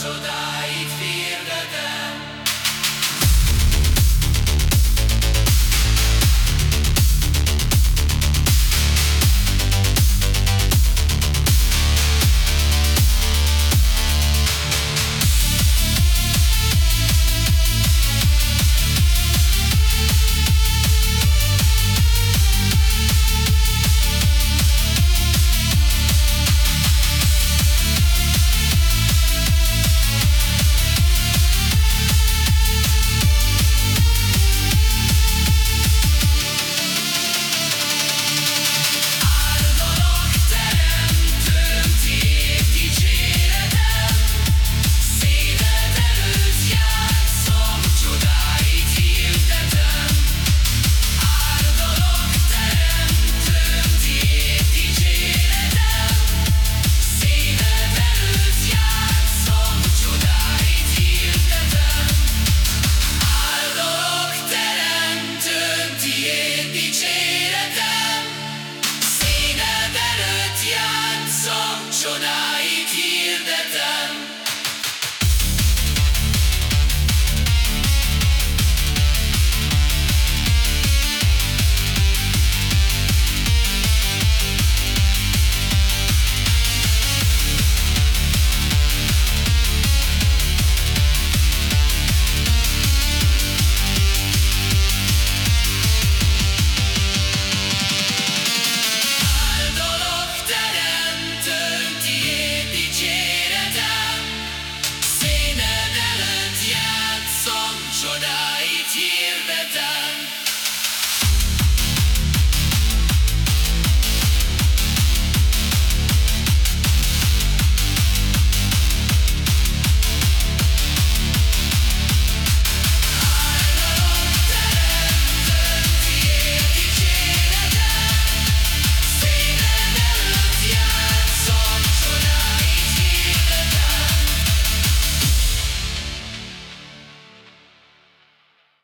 so that